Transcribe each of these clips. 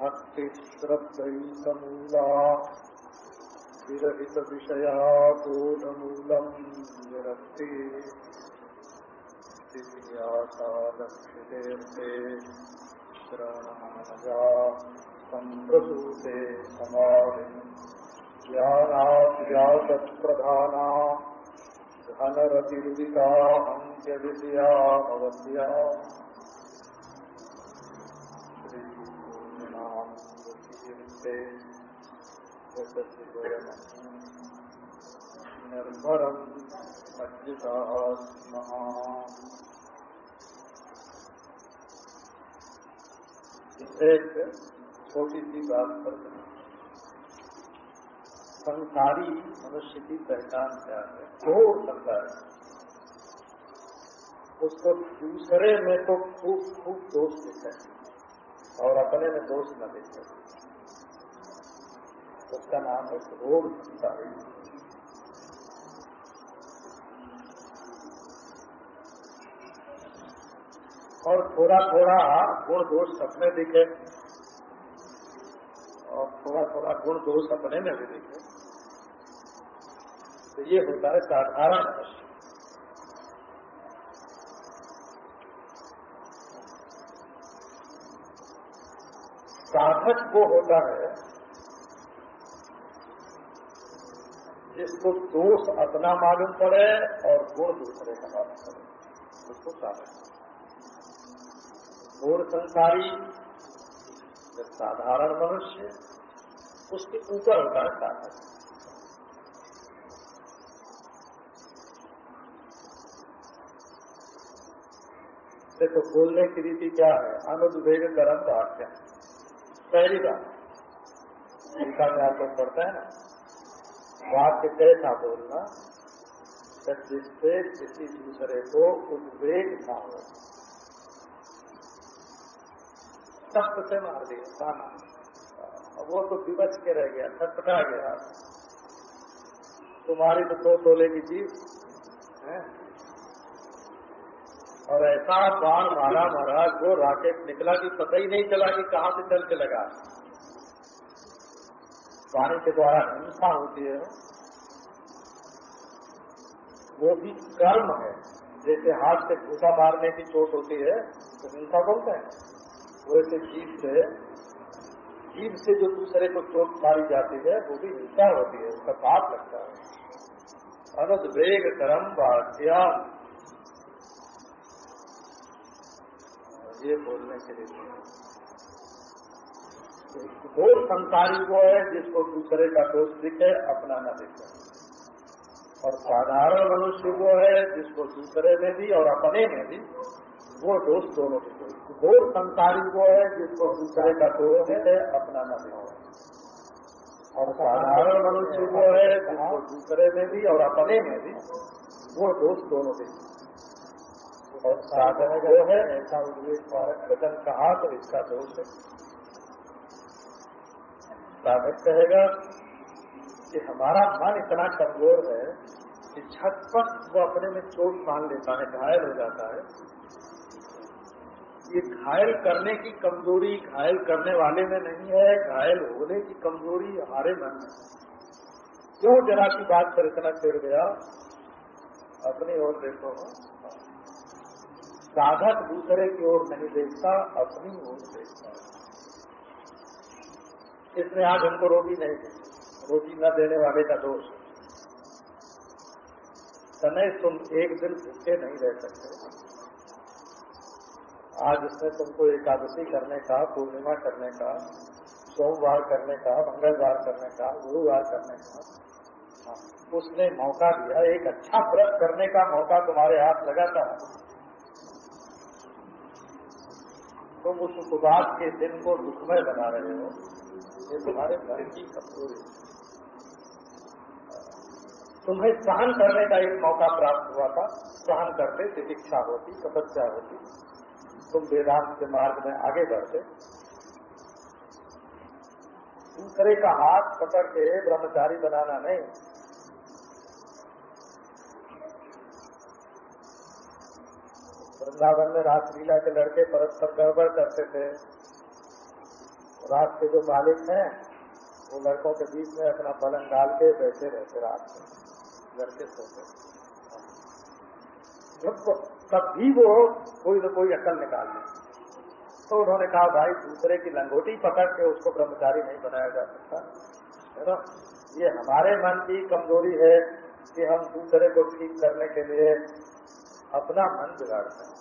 भक्ति श्रद्धैकमूला विरहित विषया बोधमूलम निरक्ति दिव्यासा लक्षिते श्रवणमनजा सम्प्रसूते समाधिम् ज्ञानाभ्यासप्रधाना धनरतिरुदिता अन्त्यविषयामवद्या श्रीपूर्णिमामुखीर्ते निर्भरम् एक छोटी सी बात पर संसारी मनुष्य की पहचान क्या है? घोर है। उसको दूसरे में तो खूब खूब दोष दिखे और अपने में दोष न दिखे उसका नाम है घोर संसारी और थोड़ा थोड़ा गुण दोष अपने दिखे। और थोड़ा थोड़ा गुण दोष अपने में भी दिखे। तो ये होता है साधारण मनुष्य साधक वो होता है जिसको दोष अपना मालूम पड़े और गुण दूसरे का मालूम पड़े। उसको साधक और संसारी साधारण मनुष्य, उसके ऊपर होता है साधक देखो, बोलने की रीति क्या है? अनुद्वेग कर्म वाक्य। पहली बात इनका व्यापक पड़ता है ना? वाक्य कैसा बोलना जिससे किसी दूसरे को उद्वेग ना हो। सख्त से मार दिया खाना वो तो विवच के रह गया छटपटा गया। तुम्हारी तो दो तोले की चीज़ है? और ऐसा बाण मारा मारा जो राकेट निकला कि पता ही नहीं चला कि कहाँ से चल के लगा। पानी के द्वारा हिंसा होती है। वो भी कर्म है। जैसे हाथ से घूसा मारने की चोट होती है तो हिंसा बोलते हैं? वैसे जीव से जीव से जो दूसरे को चोट मारी जाती है, वो भी हिंसा होती है, उसका पाप लगता है। अनुद्वेग कर्म वाक्याम। ये बोलने के लिए घोर संसारी वो है जिसको दूसरे का दोष दिखे, अपना न दिखे। और साधारण मनुष्य वो है जिसको दूसरे में भी और अपने में भी वो दोष दोनों दिखे। घोर संसारी वो है जिसको दूसरे का दोष दिखे, अपना न दिखे। और साधारण मनुष्य वो है जिसको दूसरे में भी और अपने में भी वो दोष दोनों दिखे। और साधन जो है, ऐसा उद्वेग वचन कहा तो इसका दोष है। साधक कहेगा कि हमारा मन इतना कमज़ोर है कि झटपट वो अपने में चोट मान लेता है, घायल हो जाता है। ये घायल करने की कमज़ोरी घायल करने वाले में नहीं है, घायल होने की कमज़ोरी हमारे मन में क्यों जरा की बात पर इतना फिर गया? अपनी ओर देखो। साधक दूसरे की ओर नहीं देखता, अपनी ओर देखता इसमें आज हमको रोटी नहीं दी। रोटी न देने वाले का दोष। समय तुम एक दिन भूखे नहीं रह सकते। आज इसमें तुमको एकादशी करने का पूर्णिमा करने का सोमवार करने का मंगलवार करने का गुरुवार करने का हाँ, उसने मौका दिया। एक अच्छा व्रत करने का मौका तुम्हारे हाथ लगाता है तुम उस उपवास के दिन को दुखमय बना रहे हो। ये तुम्हारे घर की कमज़ोरी तुम्हें सहन करने का एक मौका प्राप्त हुआ था। सहन करते, तितिक्षा होती, तपस्या होती। तुम वेदांत के मार्ग में आगे बढ़ते। दूसरे का हाथ पकड़ के ब्रह्मचारी बनाना नहीं। वृंदावन में रासलीला के लड़के परस्पर गड़बड़ करते थे। रात के जो मालिक हैं, वो लड़कों के बीच में अपना पलंग डाल के बैठे रहते रात में। लड़के सोते। तब भी वो कोई न कोई अकल निकाल ले तो उन्होंने कहा, भाई, दूसरे की लंगोटी पकड़ के उसको ब्रह्मचारी नहीं बनाया जा सकता। है ना? ये हमारे मन की कमज़ोरी है कि हम दूसरे को ठीक करने के लिए अपना मन बिगाड़ते हैं।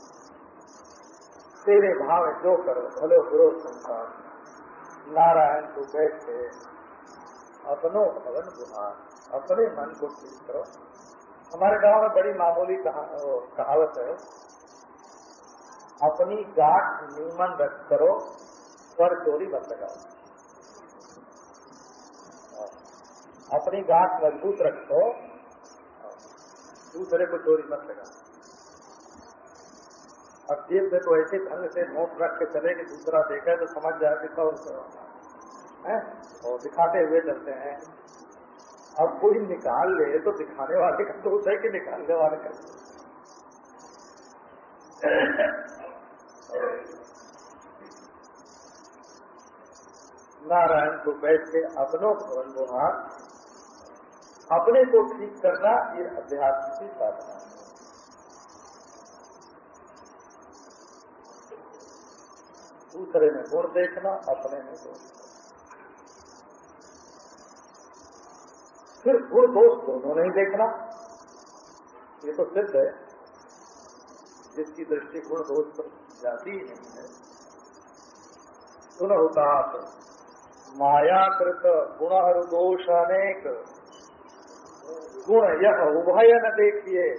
तेरे भाव जो करो, भलो बुरो संसार नारायण को बैठ, अपनो भवन गुहार अपने मन को ठीक करो। हमारे गाँव में बड़ी मामूली कहावत है, अपनी गाठ नीमन रख करो, पर चोरी मत लगाओ। अपनी गाठ मज़बूत रखो, दूसरे को चोरी मत लगाओ। अब जेब में तो ऐसे ढंग से नोट रख के चले कि दूसरा देखे तो समझ जाए कि सौ रुपये है? और दिखाते हुए चलते हैं। अब कोई निकाल ले तो दिखाने वाले का दोष है कि निकालने वाले का नारायण को बैठ के अपनों भवन गुहार अपने को ठीक करना ये अध्यात्म की साधना है। दूसरे में गुण देखना, अपने में दोष फिर गुण दोष दोनों नहीं देखना। ये तो सिद्ध है। जिसकी दृष्टि गुण दोष पर जाती ही नहीं है। सुन होता मायाकृत गुण दोष अनेक। गुण यह उभय न देखिए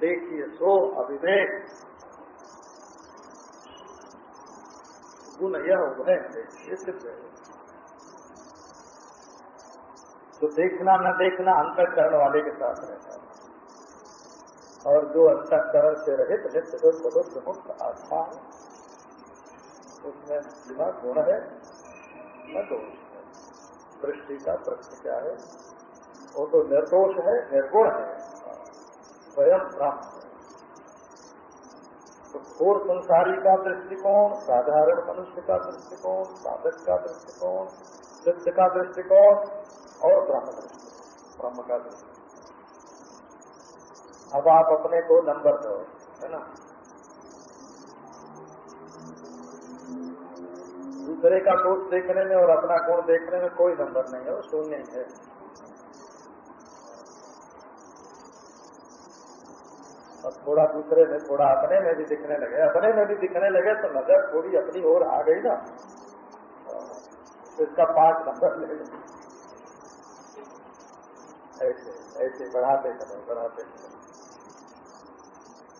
देखिए सो अविवेक गुण यह उभय है। तो देखना न देखना अंतकरण वाले के साथ रहता है। और जो अंतकरण से रहित नित्य शुद्ध बुद्ध मुक्त आस्था है, उसमें न गुण है, न दोष है। दृष्टि का प्रश्न क्या है? वो तो निर्दोष है, निर्गुण है। स्वयं ब्रह्म है तो घोर संसारी का दृष्टिकोण, साधारण मनुष्य का दृष्टिकोण, साधक का दृष्टिकोण, सिद्ध का दृष्टिकोण और ब्रह्म ब्रह्म का दृष्टिकोण। अब आप अपने को नंबर दो, है ना? दूसरे का दोष देखने में और अपना कोण देखने में कोई नंबर नहीं है, वो शून्य ही। और थोड़ा दूसरे में, थोड़ा अपने में भी दिखने लगे। अपने में भी दिखने लगे तो नज़र थोड़ी अपनी ओर आ गई ना। तो इसका पाँच नंबर ले ऐसे ऐसे, बढ़ाते चलो बढ़ाते चलो।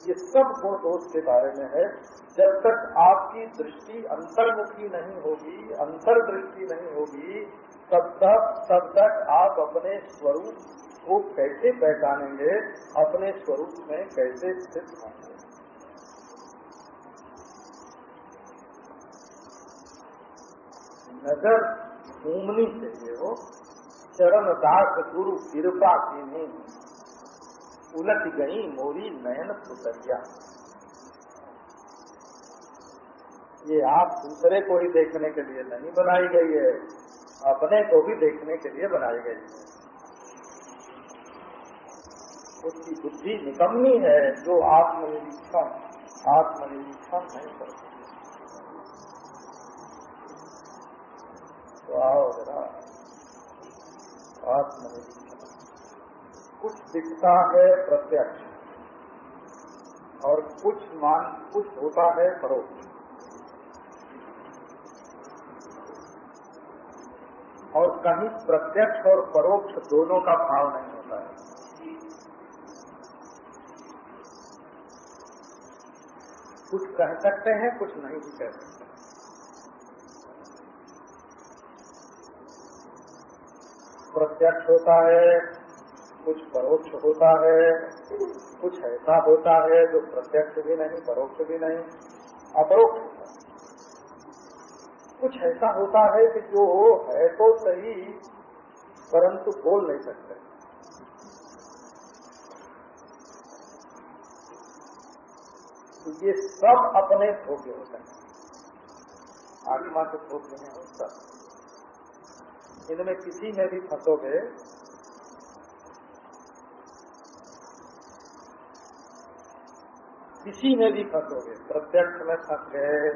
ये सब गुण दोष के बारे में है। जब तक आपकी दृष्टि अंतर्मुखी नहीं होगी, अंतर्दृष्टि नहीं होगी, तब तक तब तक आप अपने स्वरूप वो कैसे पहचानेंगे? अपने स्वरूप में कैसे स्थित होंगे? नज़र घूमनी चाहिए वो चरण दास गुरु कृपा की नहीं। उलट गई मोरी नयन सुतरिया। ये आप दूसरे को ही देखने के लिए नहीं बनाई गई है। अपने को भी देखने के लिए बनाई गई है। उसकी बुद्धि निकम्मी है, जो आत्मनिरीक्षण आत्मनिरीक्षण नहीं करती तो आओ जरा, आत्मनिरीक्षण। कुछ दिखता है प्रत्यक्ष, और कुछ मान, कुछ होता है परोक्ष। और कहीं प्रत्यक्ष और परोक्ष दोनों का भाव नहीं होता है कुछ कह सकते हैं, कुछ नहीं भी कह सकते। प्रत्यक्ष होता है, कुछ परोक्ष होता है, कुछ ऐसा होता है जो प्रत्यक्ष भी नहीं, परोक्ष भी नहीं, अपरोक्ष कुछ ऐसा होता है कि जो है तो सही, परंतु बोल नहीं सकते। ये सब अपने भोग्य होते हैं। आत्मा के स्वरूप में है सब। इनमें किसी में भी फंसोगे, किसी में भी फंसोगे, प्रत्यक्ष में फंस गए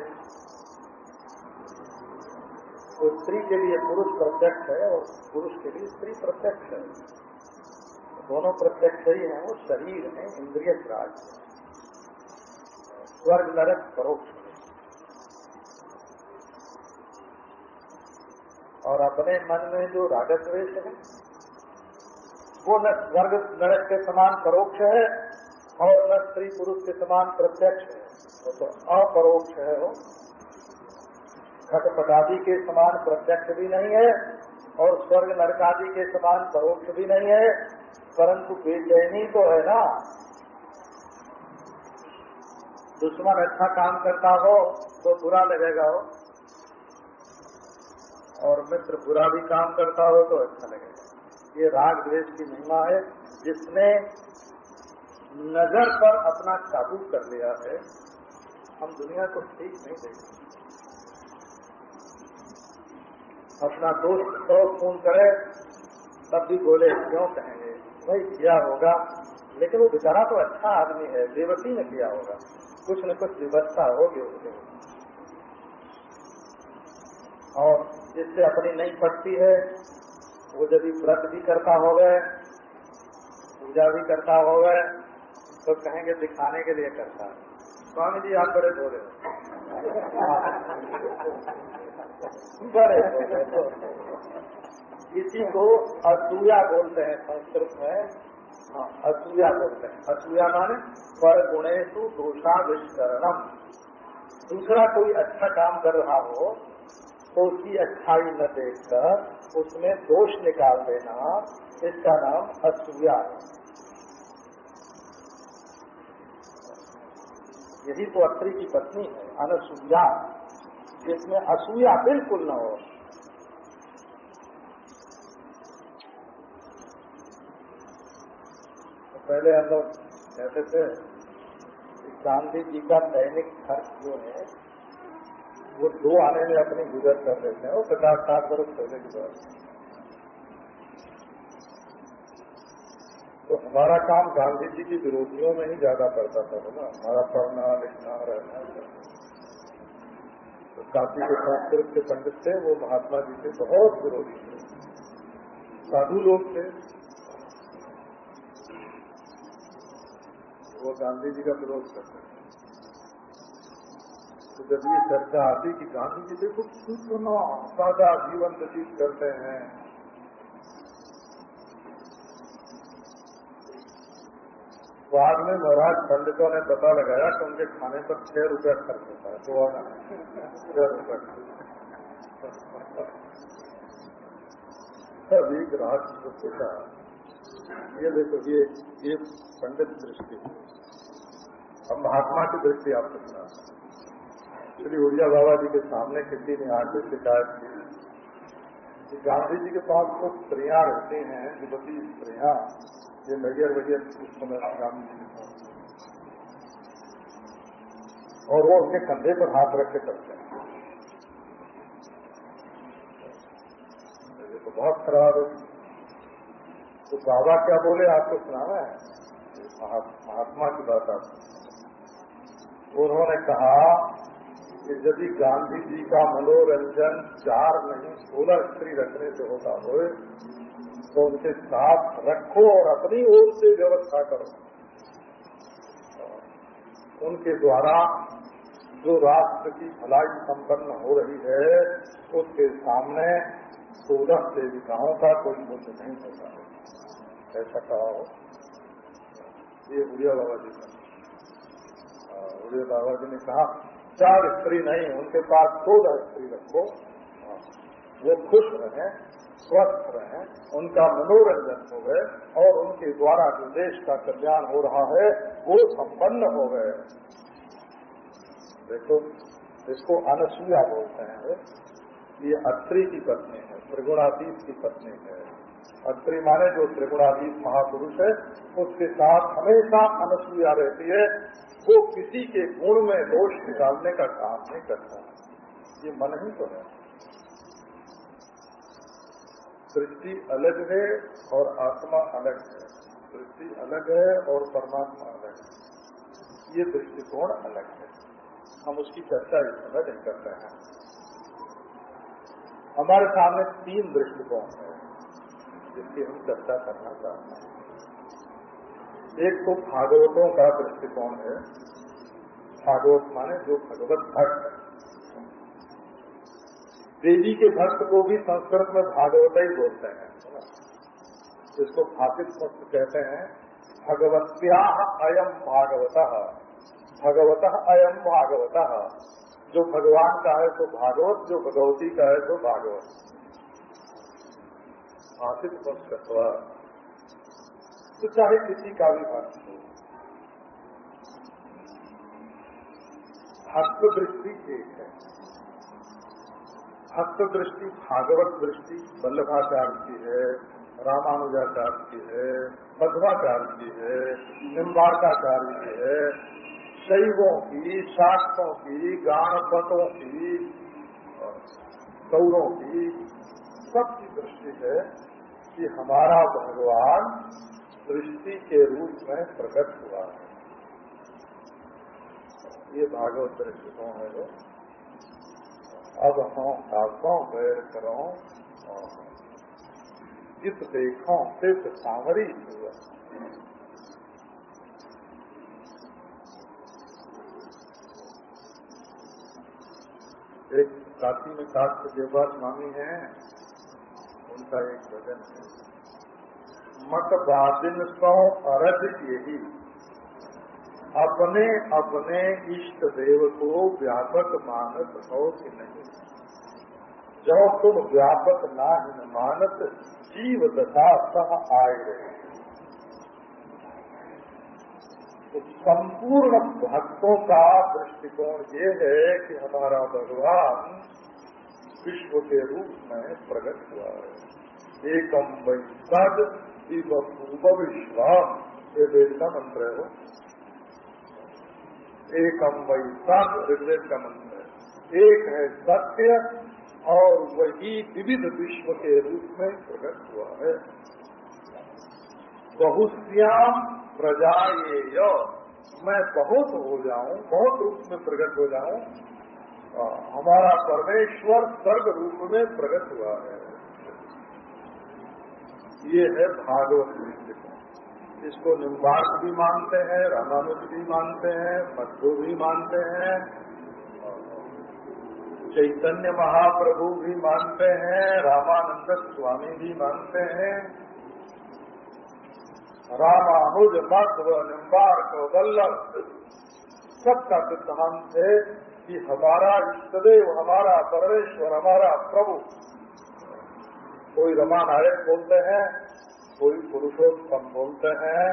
तो स्त्री के लिए पुरुष प्रत्यक्ष है और पुरुष के लिए स्त्री प्रत्यक्ष है। दोनों प्रत्यक्ष ही हैं, वो शरीर है इंद्रिय राज स्वर्ग नरक परोक्ष और अपने मन में जो रागद्वेश है, वो न स्वर्ग नरक के समान परोक्ष है और न स्त्री पुरुष के समान प्रत्यक्ष है। वो तो अपरोक्ष है वो। घटपटादि के समान प्रत्यक्ष भी नहीं है और स्वर्ग नरकादि के समान परोक्ष भी नहीं है, परंतु बेचैनी तो है ना। दुश्मन अच्छा काम करता हो तो बुरा लगेगा हो और मित्र बुरा भी काम करता हो तो अच्छा लगेगा। ये राग द्वेष की महिमा है, जिसने नज़र पर अपना काबू कर लिया है। हम दुनिया को ठीक नहीं देखते अपना दोस्त तो फ़ोन करे, तब भी बोले, क्यों कहेंगे? भाई, किया होगा। लेकिन वो बेचारा तो अच्छा आदमी है देवती ने किया होगा। कुछ न कुछ व्यवस्था होगी उसके और जिससे अपनी नहीं पटती है, वो यदि व्रत भी करता हो गए पूजा भी करता हो गए तो कहेंगे दिखाने के लिए करता है। स्वामी जी, आप बड़े बोले। बड़े इसी को असूया बोलते हैं संस्कृत में। हाँ असूया बोलते हैं। असूया माने पर गुणेशु दोषा विष्करणम दूसरा कोई अच्छा काम कर रहा हो तो उसकी अच्छाई न देखकर उसमें दोष निकाल देना, इसका नाम असूया है। यही तो अत्री की पत्नी है, अनसूया, जिसमें असूया बिल्कुल न हो। पहले हम लोग कहते थे, गांधी जी का दैनिक खर्च जो है, वो दो आने में अपनी गुजर कर देते हैं वो पचास साठ वर्ष पहले बात। तो हमारा काम गांधी जी की विरोधियों में ही ज़्यादा पड़ता था ना? हमारा पढ़ना, लिखना, रहना तो काशी के संस्कृत के पंडित थे, वो महात्मा जी के बहुत विरोधी थे। साधु लोग थे वो गांधी जी का विरोध करते हैं। तो जब ये चर्चा आती कि गांधी जी देखो कितना सादा जीवन व्यतीत करते हैं। बाद में महाराज पंडितों ने पता लगाया कि उनके खाने पर छह रुपया खर्च होता है तो आना। छह रुपया सब एक राष्ट्र पूछा, ये देखो, ये ये पंडित दृष्टि अब महात्मा की दृष्टि आप सुना श्री उड़िया बाबा जी के सामने किसी ने आके शिकायत की। गांधी जी के पास कुछ स्त्रियाँ रहती हैं, युवती स्त्रियाँ, ये नगर वगैर उस समय गांधी जी के और वो उनके कंधे पर हाथ रख के चलते हैं। तो बहुत खराब है। तो बाबा क्या बोले? आपको सुनाना है? महात्मा की बात आप उन्होंने कहा कि यदि गांधी जी का मनोरंजन चार नहीं सोलह स्त्री रखने से होता हो तो उनके साथ रखो और अपनी ओर से व्यवस्था करो। उनके द्वारा जो राष्ट्र की भलाई संपन्न हो रही है, उसके सामने सोलह सेविकाओं का कोई मूल्य नहीं होता। ऐसा कहा हो। ये उड़िया बाबा जी का उड़िया बाबा ने कहा, चार स्त्री नहीं, उनके पास सोलह स्त्री रखो। वो खुश रहे, स्वस्थ रहे, उनका मनोरंजन हो गए और उनके द्वारा जो देश का कल्याण हो रहा है, वो संपन्न हो गए देखो, इसको अनसुया बोलते हैं। ये अत्रि की पत्नी है त्रिगुणातीत की पत्नी है। अत्रि माने जो त्रिगुणातीत महापुरुष है, उसके साथ हमेशा अनसुया रहती है। वो किसी के गुण में दोष निकालने का काम नहीं करता। ये मन ही तो है। सृष्टि अलग है और आत्मा अलग है। सृष्टि अलग है और परमात्मा अलग है। ये दृष्टिकोण अलग है। हम उसकी चर्चा इस समय नहीं करते हैं। हमारे सामने तीन दृष्टिकोण है जिसकी हम चर्चा करना चाहते हैं। एक तो भागवतों का दृष्टिकोण है। भागवत माने जो भगवत भक्त देवी के भक्त को भी संस्कृत में भागवत ही बोलते हैं जिसको भाषित भक्त कहते हैं, भगवत्या अयम भागवत। भगवत अयम भागवत। जो भगवान का है तो भागवत, जो भगवती का है तो भागवत। भाषित भक्त तो चाहे किसी का भी भक्त हो। भक्त दृष्टि एक है। भक्त दृष्टि भागवत दृष्टि वल्लभाचार्य की है, रामानुजाचार्य की है, मध्वाचार्य की है, निम्बारकाचार्य की है, शैवों की शास्त्रों की, गाणपतों की कौरों की, सबकी दृष्टि है कि हमारा भगवान सृष्टि के रूप में प्रकट हुआ। है ये भागवत दृष्टिकोण है जो अब हम आपको बैर करो। जित देखो, सिर्फ़ सामरी हुआ। एक काशी में काश देवदास स्वामी है। उनका एक भजन है। मत बादिन सौ अरज यही अपने अपने इष्ट देव को व्यापक मानत हो कि नहीं। जो तुम व्यापक ना मानत, जीव दशा सह आए रहे। तो संपूर्ण भक्तों का दृष्टिकोण ये है कि हमारा भगवान विश्व के रूप में प्रकट हुआ है। एकम वैसद पूर्व विश्वास ये वेद का मंत्र है वो। एकम वैसद ऋग्वेद का मंत्र है। एक है सत्य और वही विविध विश्व के रूप में प्रकट हुआ है। बहुश्याम प्रजा ये मैं बहुत हो जाऊँ, बहुत रूप में प्रकट हो जाऊँ। हमारा परमेश्वर सर्ग रूप में प्रकट हुआ है। ये है भागवत दृष्टिकोण इसको निम्बार्क भी मानते हैं, रामानुज भी मानते हैं, मध्य भी मानते हैं चैतन्य महाप्रभु भी मानते हैं, रामानंद स्वामी भी मानते हैं। रामानुज मध्व निम्बार्क, वल्लभ, सबका सिद्धांत है कि हमारा इष्टदेव, हमारा परमेश्वर, हमारा प्रभु कोई रमा नायक बोलते हैं, कोई पुरुषोत्तम बोलते हैं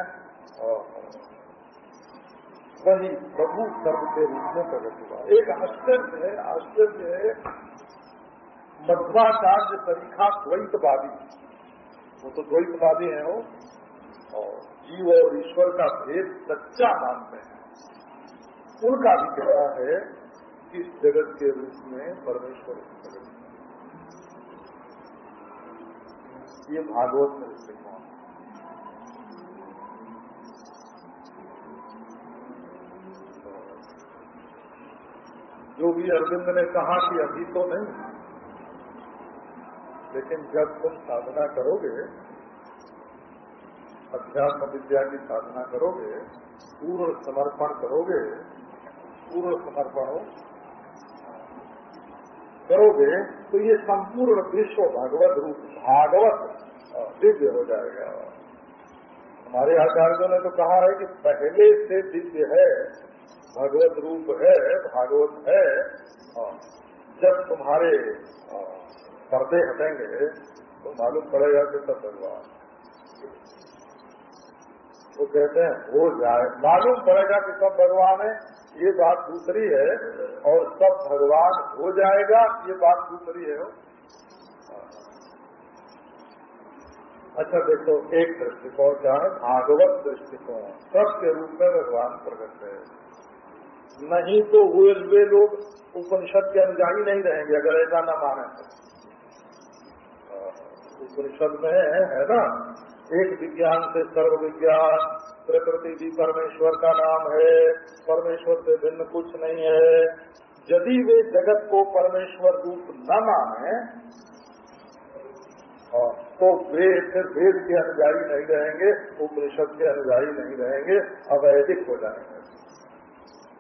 वही प्रभु सर्व के रूप में प्रकट हुआ। एक आश्चर्य है आश्चर्य है, मध्वाचार्य तरीका द्वैतवादी। वो तो द्वैतवादी है वो, और जीव और ईश्वर का भेद सच्चा मानते हैं। उनका भी कहना है कि जगत के रूप में परमेश्वर ये भागवत में दृष्टिकोण जो भी अरविंद ने कहा कि अभी तो नहीं, लेकिन जब तुम साधना करोगे, अध्यात्म विद्या की साधना करोगे, पूर्ण समर्पण करोगे, पूर्ण समर्पण हो करोगे तो ये संपूर्ण विश्व भगवत रूप, भागवत दिव्य हो जाएगा। हमारे आचार्यों ने तो कहा है कि पहले से दिव्य है, भगवत रूप है, भागवत है जब तुम्हारे पर्दे हटेंगे तो मालूम पड़ेगा कि सब भगवान वो कहते हैं, हो जाए, मालूम पड़ेगा कि सब भगवान है। ये बात दूसरी है और सब भगवान हो जाएगा, ये बात दूसरी है अच्छा देखो, एक दृष्टिकोण क्या है भागवत दृष्टिकोण सब के रूप में भगवान प्रकट है। नहीं तो वे वे लोग उपनिषद के अनुजाई नहीं रहेंगे, अगर ऐसा न माने तो। उपनिषद में है ना? एक विज्ञान से सर्व विज्ञान प्रकृति भी परमेश्वर का नाम है। परमेश्वर से भिन्न कुछ नहीं है। यदि वे जगत को परमेश्वर रूप न माने तो वे फिर वेद के अनुजाई नहीं रहेंगे, उपनिषद के अनुजाई नहीं रहेंगे, अवैधिक हो जाएँगे।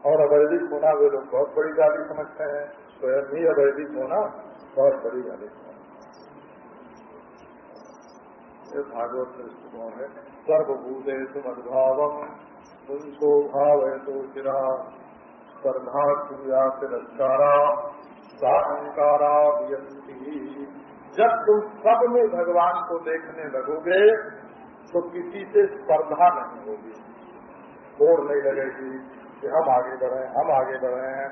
और अवैधिक होना वे लोग बहुत बड़ी गाली समझते हैं, स्वयं ही अवैधिक होना बहुत बड़ी गाली समझते हैं। भागवत दृष्टिकोण है? सर्वभूते मदभावम। पुंसो भाव है तो चिरा। स्पर्धा क्रिया तिरस्कारा साहंकारा जब तुम सब में भगवान को देखने लगोगे तो किसी से स्पर्धा नहीं होगी। दौड़ नहीं लगेगी कि हम आगे बढ़े, हम आगे बढ़े। हैं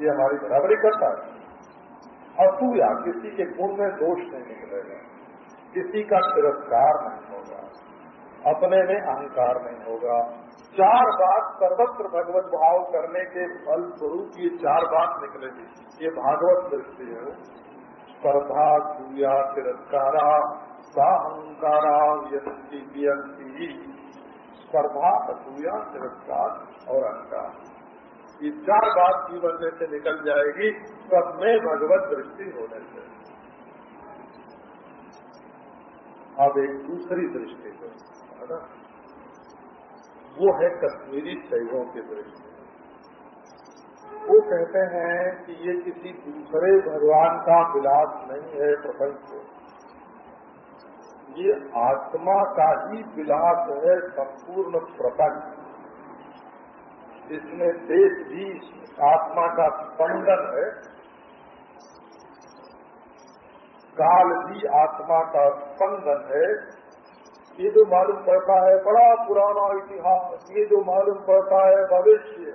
ये हमारी बराबरी करता है। असूया, किसी के गुण में दोष नहीं निकलेगा। किसी का तिरस्कार नहीं। अपने में अहंकार नहीं होगा। चार बात सर्वत्र भगवत भाव करने के फल स्वरूप ये चार बात निकलेगी। ये भागवत दृष्टि है। स्पर्धा सूया तिरस्कारा, साहंकारा व्यक्ति स्पर्धा, असूया, तिरस्कार और अहंकार। ये चार बात जीवन में से निकल जाएगी सब में भगवत दृष्टि होने से। अब एक दूसरी दृष्टि है। वो है कश्मीरी शैवों के दृष्टि वो कहते हैं कि ये किसी दूसरे भगवान का विलास नहीं है प्रपंच ये आत्मा का ही विलास है संपूर्ण प्रपंच। इसमें देश भी आत्मा का स्पंदन है। काल भी आत्मा का स्पंदन है। ये जो मालूम पड़ता है, बड़ा पुराना इतिहास, ये जो मालूम पड़ता है भविष्य,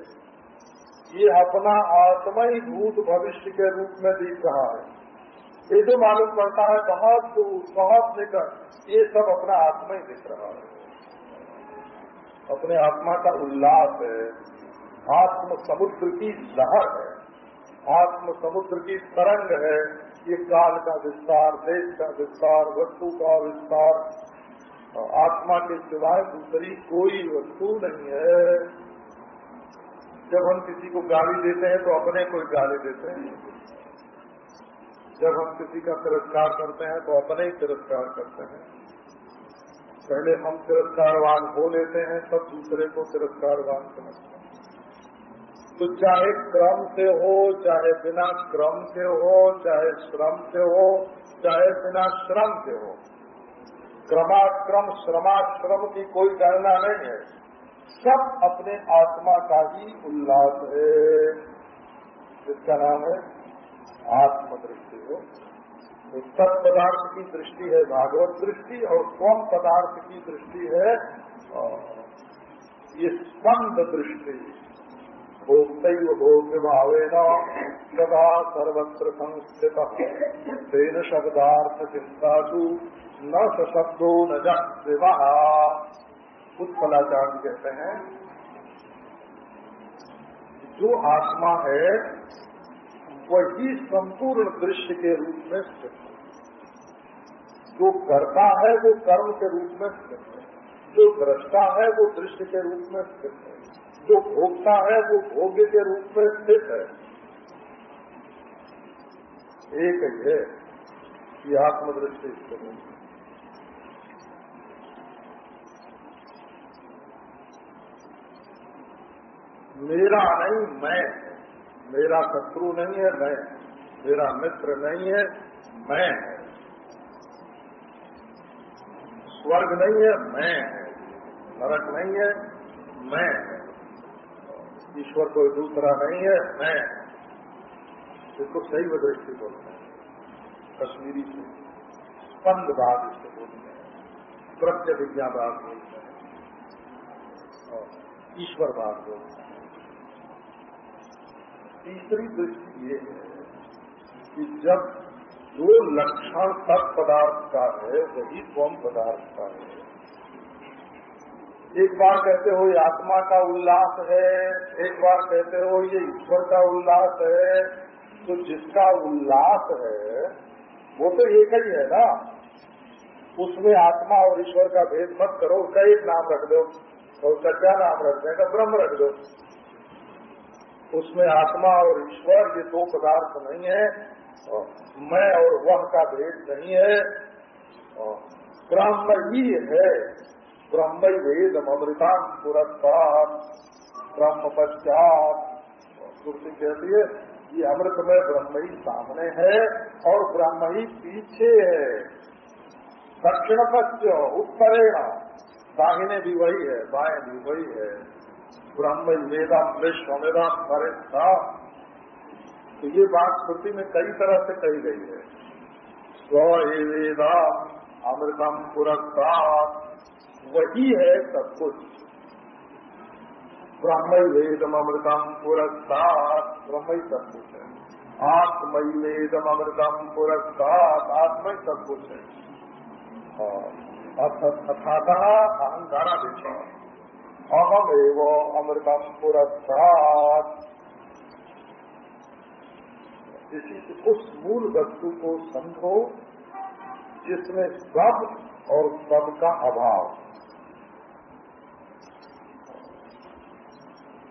ये अपना आत्मा ही भूत भविष्य के रूप में दिख रहा है। ये जो मालूम पड़ता है, बहुत दूर, बहुत निकट, ये सब अपना आत्मा ही दिख रहा है। अपने आत्मा का उल्लास है, आत्म समुद्र की लहर है, आत्म समुद्र की तरंग है, ये काल का विस्तार, देश का विस्तार, वस्तु का विस्तार आत्मा के सिवाय दूसरी कोई वस्तु नहीं है। जब हम किसी को गाली देते हैं तो अपने को गाली देते हैं। जब हम किसी का तिरस्कार करते हैं तो अपने ही तिरस्कार करते हैं। पहले हम तिरस्कारवान हो लेते हैं, तब दूसरे को तिरस्कारवान समझते हैं। तो चाहे क्रम से हो, चाहे बिना क्रम से हो, चाहे श्रम से हो, चाहे बिना श्रम से हो क्रमाक्रम, श्रमाश्रम की कोई गणना नहीं है। सब अपने आत्मा का ही उल्लास है। जिसका नाम है आत्मदृष्टि। हो तो पदार्थ की दृष्टि है भागवत दृष्टि और स्वम पदार्थ की दृष्टि है ये स्पंद दृष्टि। भोक्तव भोग भावेन सदा सर्वत्र संस्थित। तेन शब्दार्थ चिंता न सशब्दो न जवा उत्पलाचार्य कहते हैं। जो आत्मा है, वही संपूर्ण दृश्य के रूप में स्थित है। जो करता है, वो कर्म के रूप में स्थित है। जो दृष्टा है, वो दृश्य के रूप में स्थित है। जो भोगता है, वो भोग्य के रूप में स्थित है। एक ही है कि आत्मदृष्टि स्थित है। मेरा नहीं, मैं। मेरा शत्रु नहीं है, मैं। मेरा मित्र नहीं है, मैं। स्वर्ग नहीं है, मैं। नरक नहीं है, मैं। ईश्वर कोई दूसरा नहीं है, मैं। इसको सही दृष्टि बोलते हैं। कश्मीरी से। स्पंदवाद इसको बोलते हैं। प्रत्य विज्ञावाद बोलते हैं। और ईश्वरवाद बोलते हैं। तीसरी दृष्टि ये है कि जब जो लक्षण सब पदार्थ का है, वही स्वम पदार्थ का है। एक बार कहते हो, ये आत्मा का उल्लास है। एक बार कहते हो, ये ईश्वर का उल्लास है। तो जिसका उल्लास है, वो तो एक ही है ना। उसमें आत्मा और ईश्वर का भेद मत करो, उसका एक नाम रख दो और उसका क्या नाम रख देगा ब्रह्म रख दो। उसमें आत्मा और ईश्वर ये दो पदार्थ नहीं है मैं और वह का भेद नहीं है। ब्रह्म ही है। ब्रह्म वेद अमृता पुरस्कार ब्रह्म पश्चात। कुर्सी कहती है, ये अमृत में ब्रह्म ही सामने है और ब्रह्म ही पीछे है। दक्षिण पश्च उत्तरेण, दाहिने भी वही है, बाएँ भी वही है। ब्रह्म वेदम विश्वमेदम था तो ये बात श्रुति में कई तरह से कही गई है। स्व वेदम अमृतम पुरस्कार वही है सब कुछ। ब्रह्म वेदम अमृतम पुरस्कार ब्रह्म ही सब कुछ है। आत्मय वेदम अमृतम पुरस्कार आत्मा ही सब कुछ है। और अथा अहंकारा देखो अहम एवं अमृतम पुरस्कार इसी उस मूल वस्तु को समझो, जिसमें सब और सब का अभाव।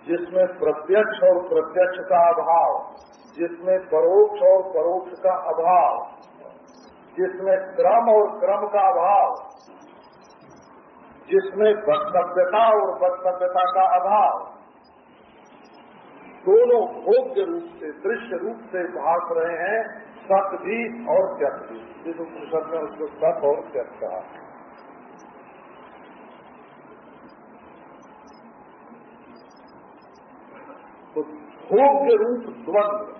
जिसमें प्रत्यक्ष और प्रत्यक्ष का अभाव। जिसमें परोक्ष और परोक्ष का अभाव। जिसमें क्रम और क्रम का अभाव। जिसमें वक्तव्यता और वक्तव्यता का अभाव। दोनों भोग्य रूप से, दृश्य रूप से भाग रहे हैं सत भी और त्यक भी जिस उपनिषद में उसको सत और त्यक कहा। तो भोग्य रूप द्वंद्व।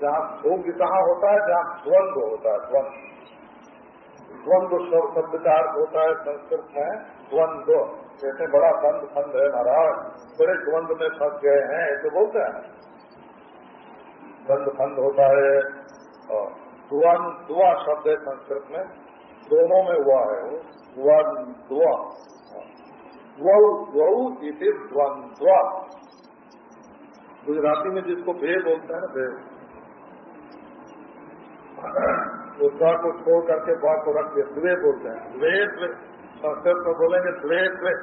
जहाँ भोग्य कहाँ होता है, जहाँ द्वंद्व होता है, द्वंद्व। द्वंद्व शब्द शब्द का अर्थ होता है, संस्कृत में द्वंद्व। जैसे बड़ा बंद फंद है महाराज। बड़े द्वंद्व में फंस गए हैं, ऐसे बोलते हैं। बंद फंद होता है, और द्वन दुआ शब्द है संस्कृत में। दोनों में हुआ है वो वन दुआ द्वंद्व। गुजराती में जिसको भे बोलते हैं ना भे द्वा को छोड़ करके बा को रख के द्वे बोलते हैं। द्वे संस्कृत में बोलेंगे द्वे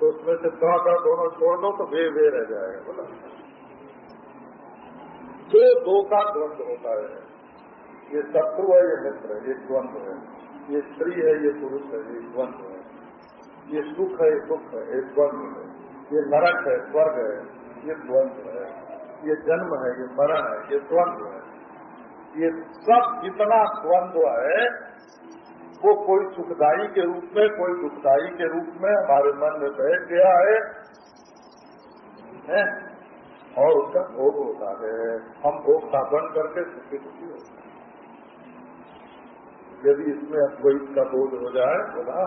तो उसमें से द्वा का दोनों छोड़ दो तो वे वे रह जाएगा। बोला। जो दो का द्वंद होता है। ये शत्रु है, ये मित्र है, ये द्वंद है। ये स्त्री है, ये पुरुष है, ये द्वंद है। ये सुख है, ये दुख है, ये द्वंद है। ये नरक है, स्वर्ग है, ये द्वंद्व है। ये जन्म है, ये मरण है, ये द्वंद्व है। ये सब जितना द्वंद्व है वो कोई सुखदाई के रूप में कोई दुखदाई के रूप में हमारे मन में बैठ गया है, है? और उसका भोग होता है। हम भोग स्थापन करके सुखी सुखी होते यदि इसमें अद्वैत का बोध हो जाए तो ना।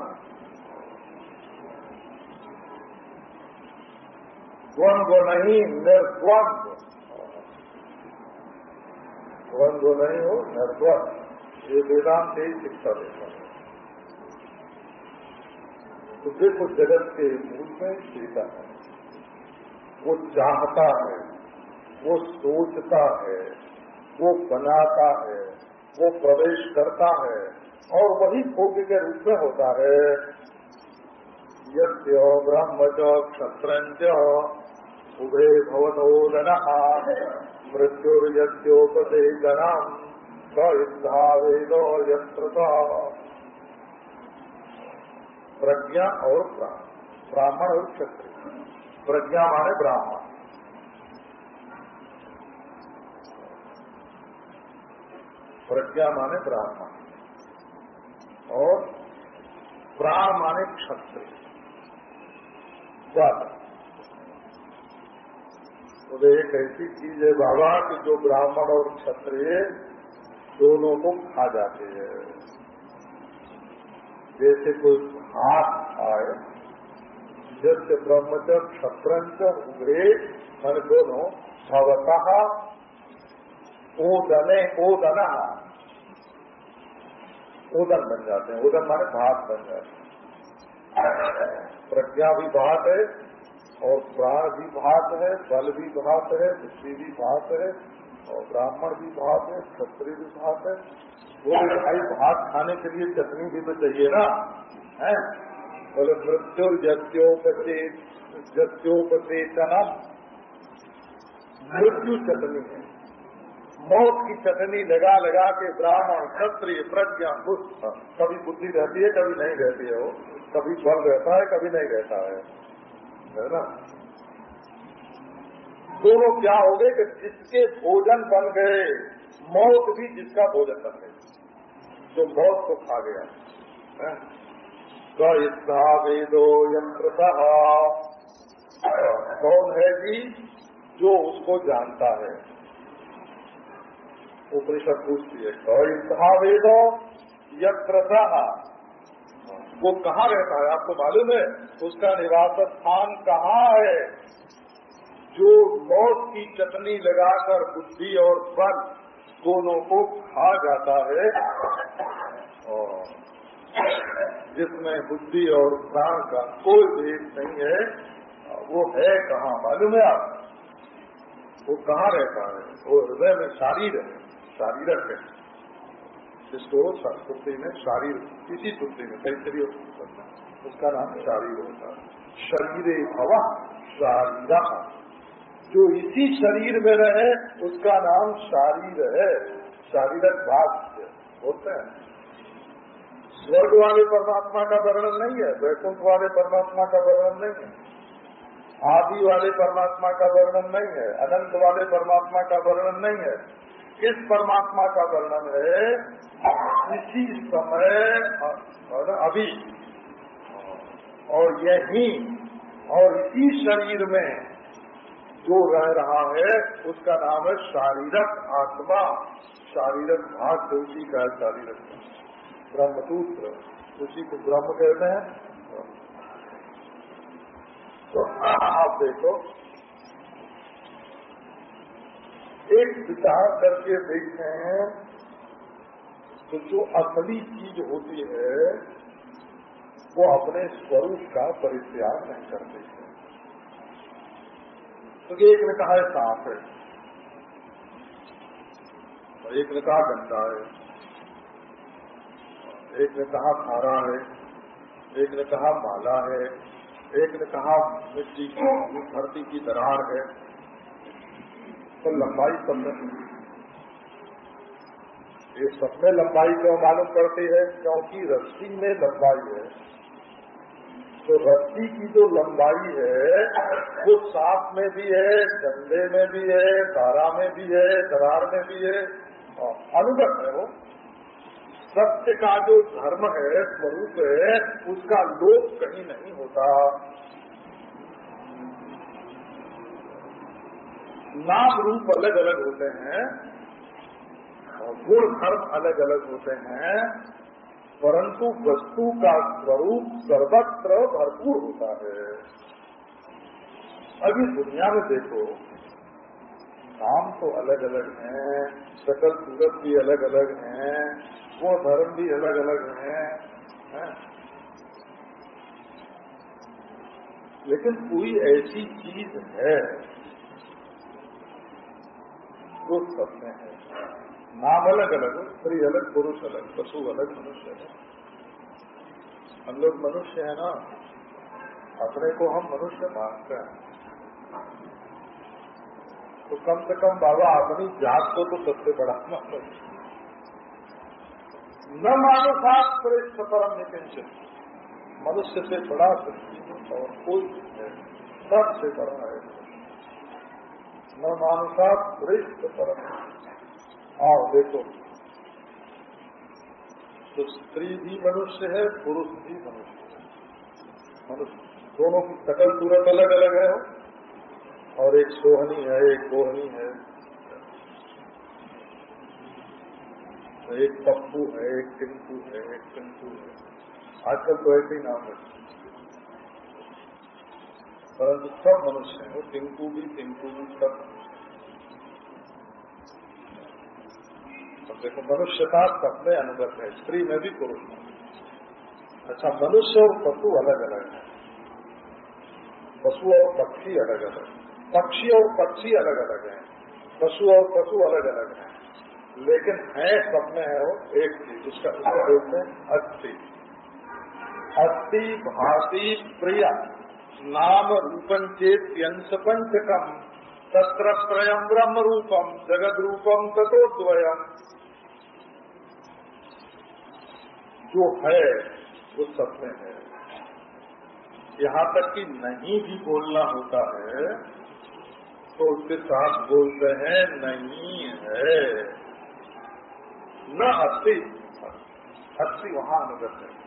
द्वंद्व नहीं निर्द्वंद्व। द्वंद्व नहीं हो निर्द्वंद ये वेदांत ही शिक्षा देता है। तो देखो, जगत के मूल में सीता है। वो चाहता है, वो सोचता है, वो बनाता है, वो प्रवेश करता है और वही भोग्य के रूप में होता है। यज्ञ ब्रह्म च क्षत्र उभे भवनोदन मृत्युर्योपदेशनम सयुद्धा वेदो यत्र प्रज्ञा और ब्राह्मण और क्षत्रिय। प्रज्ञा माने ब्राह्मण। प्रज्ञा माने ब्राह्मण। और प्राण माने क्षत्रिय। तो एक ऐसी चीज़ है बाबा कि जो ब्राह्मण और क्षत्रिय दोनों को खा जाते हैं। जैसे कोई हाथ आए जैसे ब्रह्मचर क्षत्रंच उग्रे मन दोनों भवतः ओदने, ओदना ओदन बन जाते हैं। ओदन माने भात बन जाते हैं। प्रज्ञा भी भात है और प्राण भी भात है, बल भी भात है, बुद्धि भी भात है, और ब्राह्मण भी भात है, क्षत्रिय भी भात है। बोले, भाई, भात खाने के लिए चटनी भी तो चाहिए ना? है? बोले, मृत्यु जत्योपचेत जत्योपचेतना मृत्यु चटनी है। मौत की चटनी लगा लगा के ब्राह्मण, क्षत्रिय, प्रज्ञा, दुष्ट, कभी बुद्धि रहती है, कभी नहीं रहती है वो। कभी बल रहता है, कभी नहीं रहता है। है ना? दोनों क्या हो गए कि जिसके भोजन बन गए, मौत भी जिसका भोजन बन गई जो मौत को खा गया इच्छा वेदो यंत्र कौन है जी? जो उसको जानता है। उपनिषद पूछती है कहा वेद यत्र वो कहाँ रहता है? आपको मालूम है? उसका निवास स्थान कहाँ है? जो मौत की चटनी लगाकर बुद्धि और बल दोनों को खा जाता है और जिसमें बुद्धि और प्राण का कोई भेद नहीं है, वो है कहाँ? मालूम है आप? वो कहाँ रहता है? वो हृदय में शारीर है, शारीरक है। जिसको संस्कृति में शारीर किसी पुत्री में कई तैतरी उसका नाम शारीर होता है। शरीर भवा शारीरा। जो इसी शरीर में रहे, उसका नाम शारीर है। शारीरक भाग होते हैं। स्वर्ग वाले परमात्मा का वर्णन नहीं है, वैकुंठ वाले परमात्मा का वर्णन नहीं है। आदि वाले परमात्मा का वर्णन नहीं है, अनंत वाले परमात्मा का वर्णन नहीं है। किस परमात्मा का वर्णन है, इसी समय अभी। और यही, और इसी शरीर में जो रह रहा है, उसका नाम है शारीरक आत्मा। शारीरक भाग से उसी का शारीरक ब्रह्मसूत्र। उसी को ब्रह्म कहते हैं। तो आप देखो एक विचार करके देखें तो जो असली चीज़ होती है, वो अपने स्वरूप का परित्याग नहीं करते हैं। तो एक ने कहा है, सांप है। एक ने कहा गंदा है। एक ने कहा खारा है। एक ने कहा माला है। एक ने कहा मिट्टी की, धरती की दरार है। तो लंबाई सब ये सब में लंबाई क्यों मालूम पड़ती है? क्योंकि रस्सी में लंबाई है। तो रस्सी की जो लंबाई है, वो सांप में भी है, डंडे में भी है, धारा में भी है, दरार में भी है। अनुगत है वो। सत्य का जो धर्म है, स्वरूप है, उसका लोप कहीं नहीं होता। नाम रूप अलग अलग होते हैं, गुण धर्म अलग अलग होते हैं, परंतु वस्तु का स्वरूप सर्वत्र भरपूर होता है अभी दुनिया में देखो, नाम तो अलग अलग हैं, सकल सूरत भी अलग अलग हैं, वो धर्म भी अलग अलग हैं, है? लेकिन कोई ऐसी चीज़ है जो सब में है। नाम अलग अलग है, स्त्री अलग, पुरुष अलग, पशु अलग, मनुष्य अलग। हम लोग मनुष्य है ना, अपने को हम मनुष्य मानते हैं। तो कम से कम बाबा अपनी जात को तो सबसे बड़ा मतलब न मानुषात श्रेष्ठ परम निकिंचन। मनुष्य से बड़ा सृष्टि और कोई सबसे बड़ा है। न मानुषात श्रेष्ठ परम आओ, देखो। तो स्त्री भी मनुष्य है, पुरुष भी मनुष्य है। मनुष्य, दोनों की सकल सूरत अलग अलग है। और एक सोहनी है, एक गोहनी है। एक पप्पू है, एक टिंकू है, एक टिंकू है। आजकल तो ऐसे ही नाम है। परंतु सब मनुष्य हैं। वो टिंकू भी टिंकू भी, सब अब देखो मनुष्यता सब में अनुगत है। स्त्री में भी पुरुष में अच्छा मनुष्य और पशु अलग अलग है। पशु और पक्षी अलग अलग पक्षी और पक्षी अलग अलग है। पशु और पशु अलग अलग है। लेकिन है सब में है वो एक चीज़ उसका उसको रूप में अस्थि अस्थि भाषी प्रिया। नाम रूपम चेत पंचकम तत्र त्रयम ब्रह्म रूपम जगद रूपम तथोद्वयम जो है, वो सब में है। यहाँ तक कि नहीं भी बोलना होता है तो उसके साथ बोलते हैं, नहीं है। न अस्थि अस्थि वहाँ अनुगत है।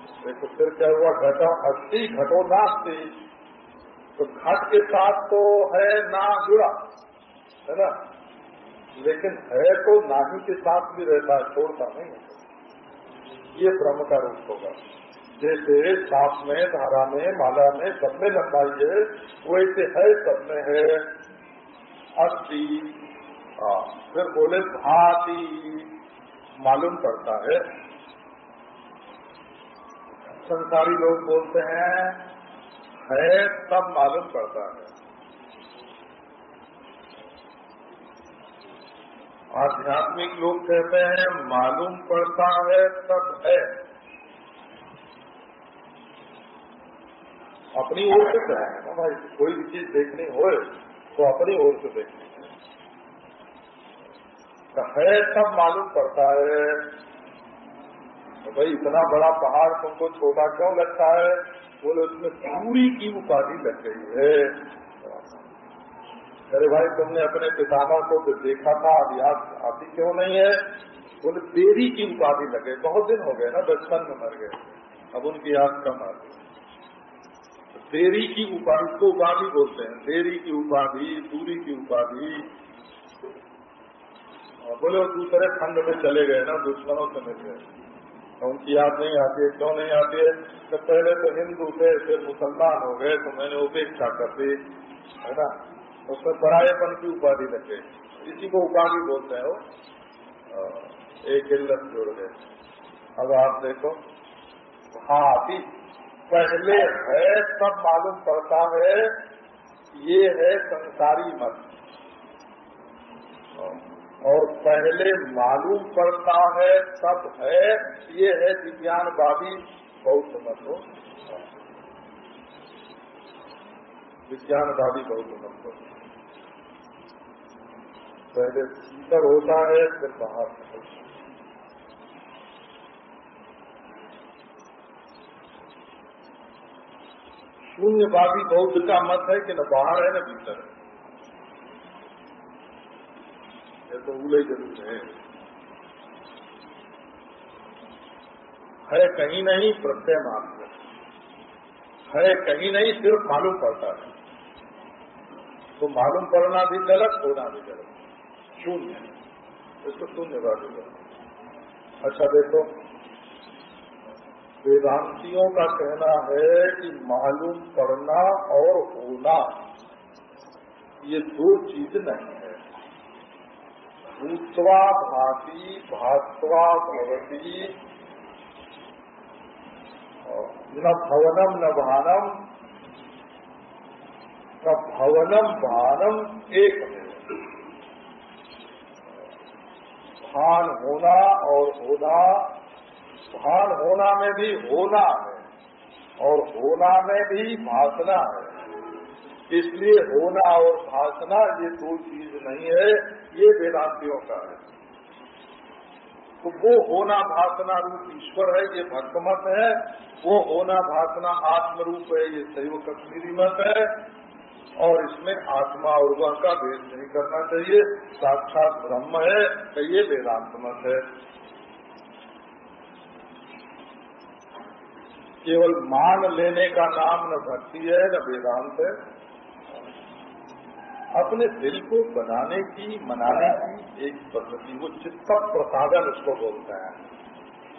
देखो, फिर क्या हुआ? घटो अस्थि, घटो नास्ती। तो घट के साथ तो है ना जुड़ा, है ना? लेकिन है तो नाही के साथ भी रहता है, छोड़ता नहीं है। ये ब्रह्म का रूप होगा। जैसे सांप में, धारा में, माला में, सब में लंबाई है, वैसे है, सब में है। अस्थि हाँ फिर बोले भाती। मालूम पड़ता है संसारी लोग बोलते हैं, है तब मालूम पड़ता है। आध्यात्मिक लोग कहते हैं, मालूम पड़ता है तब है। अपनी ओर से कहेंगे ना भाई, कोई भी चीज़ देखनी हो तो अपनी ओर से देखनी तो है तब मालूम पड़ता है तो भाई इतना बड़ा पहाड़ तुमको छोटा क्यों लगता है? बोले, उसमें पूरी की उपाधि लग गई है। अरे भाई, तुमने अपने पितामह को तो देखा था, अब याद आती क्यों नहीं है? बोले देरी की उपाधि लगे बहुत दिन हो गए ना, बचपन में मर गए। अब उनकी याद कम आ गई। देरी की उपाधि को उपाधि बोलते हैं। देरी की उपाधि, दूरी की उपाधि। बोले, वो दूसरे खंड में चले गए ना, दुश्मनों से मिल गए। उनकी याद नहीं आती है, क्यों नहीं आती है? तो पहले तो हिंदू थे, फिर मुसलमान हो गए तो मैंने उपेक्षा कर दी, है ना? उसमें परायेपन की उपाधि लगे इसी को उपाधि बोलते हैं वो। एक इल्लत जोड़ गए। अब आप देखो। हाँ अभी पहले है, सब मालूम पड़ता है, ये है संसारी मत। और पहले मालूम पड़ता है सब है। ये है विज्ञानवादी बहुत मत। हो विज्ञानवादी बहुत मत। हो पहले भीतर होता है, फिर बाहर शून्यवादी बौद्ध का मत है कि न बाहर है, न भीतर है ये तो उले ज़रूर है। है कहीं नहीं, प्रत्यय मात्र। है कहीं नहीं, सिर्फ़ मालूम पड़ता है। तो मालूम पड़ना भी गलत, होना भी गलत। शून्य इसको शून्य बात अच्छा देखो, वेदांतियों का कहना है कि मालूम पड़ना और होना, ये दो चीज़ नहीं भूतवा भाती, भात्वा भवती। न भवनम न भानम न भवनम भानम एक है भान होना और होना, भान होना में भी होना है और होना में भी भाषना है। इसलिए होना और भाषना ये दो चीज़ नहीं है। ये वेदांतियों का है। तो वो होना भाषना रूप ईश्वर है, ये भक्तमत है। वो होना भाषना आत्म रूप है, ये शैव कश्मीरी मत है। और इसमें आत्मा और वह का भेद नहीं करना चाहिए। साक्षात ब्रह्म है तो ये वेदांत मत है। केवल मान लेने का नाम न भक्ति है, न वेदांत है। अपने दिल को बनाने की, मनाने की एक पद्धति वो चित्त प्रसादन उसको बोलते हैं।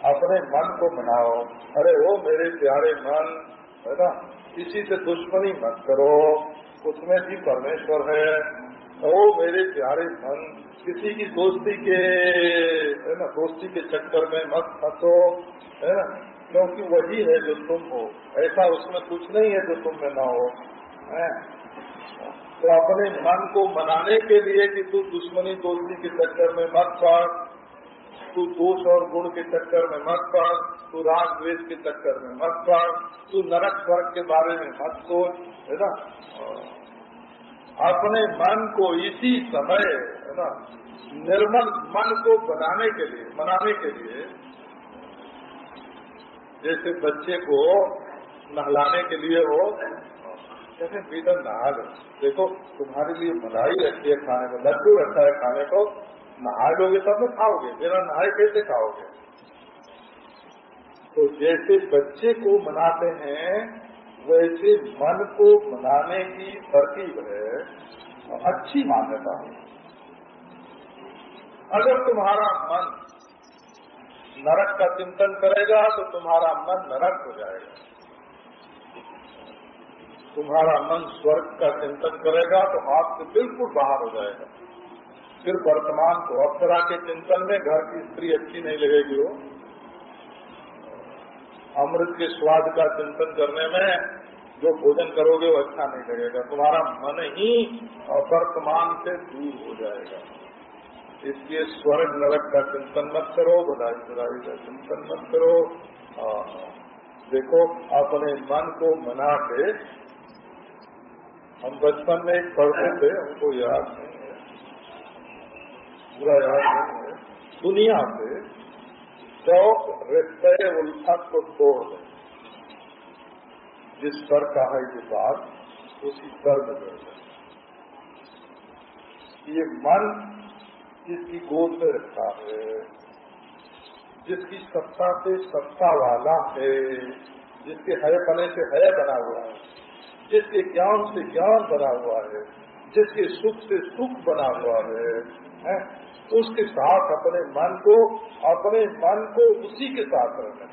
अपने मन को बनाओ अरे ओ मेरे प्यारे मन, है ना? किसी से दुश्मनी मत करो। उसमें भी परमेश्वर है। ओ मेरे प्यारे मन, किसी की दोस्ती के, है ना? दोस्ती के चक्कर में मत फंसो, है ना? क्योंकि वही है जो तुम हो। ऐसा उसमें कुछ नहीं है जो तुम में ना हो। है? तो अपने मन को मनाने के लिए कि तू दुश्मनी दोस्ती के चक्कर में मत पड़, तू दोष और गुण के चक्कर में मत पड़, तू राग द्वेष के चक्कर में मत पड़, तू नरक स्वर्ग के बारे में मत सोच, है ना? अपने मन को इसी समय, है ना, निर्मल मन को बनाने के लिए, मनाने के लिए, जैसे बच्चे को नहलाने के लिए वो जैसे बेटा नहा लो देखो, तुम्हारे लिए मलाई रखी है खाने को लड्डू रखा है खाने को नहा लोगे तब में खाओगे बिना नहाए कैसे खाओगे? तो जैसे बच्चे को मनाते हैं, वैसे मन को मनाने की तरकीब है अच्छी मान्यता है। अगर तुम्हारा मन नरक का चिंतन करेगा तो तुम्हारा मन नरक हो जाएगा। तुम्हारा मन स्वर्ग का चिंतन करेगा तो हाथ से बिल्कुल बाहर हो जाएगा। फिर वर्तमान को अप्सरा के चिंतन में घर की स्त्री अच्छी नहीं लगेगी वो। अमृत के स्वाद का चिंतन करने में जो भोजन करोगे वो अच्छा नहीं लगेगा। तुम्हारा मन ही वर्तमान से दूर हो जाएगा। इसलिए स्वर्ग नरक का चिंतन मत करो बधाई बधाई का चिंतन मत करो। आ, देखो अपने मन को मना के हम बचपन में एक पढ़ते थे, हमको याद नहीं है। पूरा याद नहीं है। दुनिया से शौक रिश्ते उल्फत को तोड़ दें। जिस पर कहा ये बात, उसी पर में ये मन जिसकी गोद में रखा है, जिसकी सत्ता से सत्ता वाला है, जिसके हय पने से हय बना हुआ है जिसके ज्ञान से ज्ञान बना हुआ है जिसके सुख से सुख बना हुआ है, है? उसके साथ अपने मन को अपने मन को उसी के साथ रहने